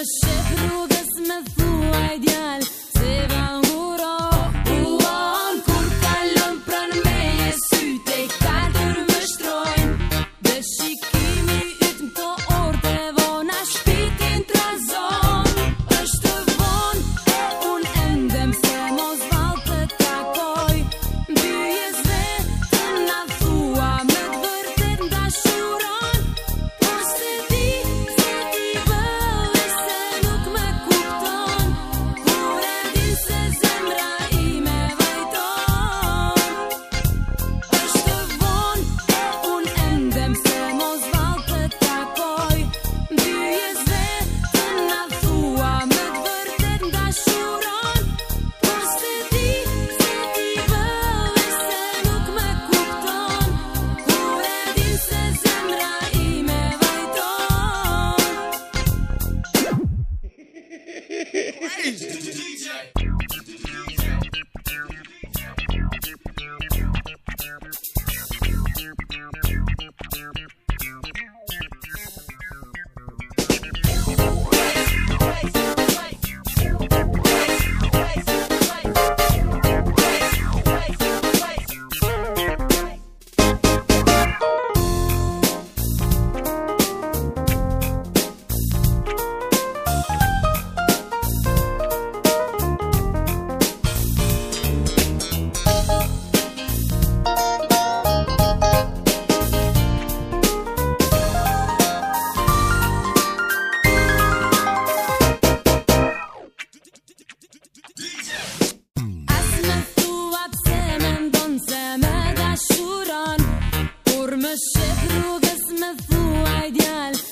مشيت روضة اسمه فوايد يالي mra i me vajton është të vonë e ideal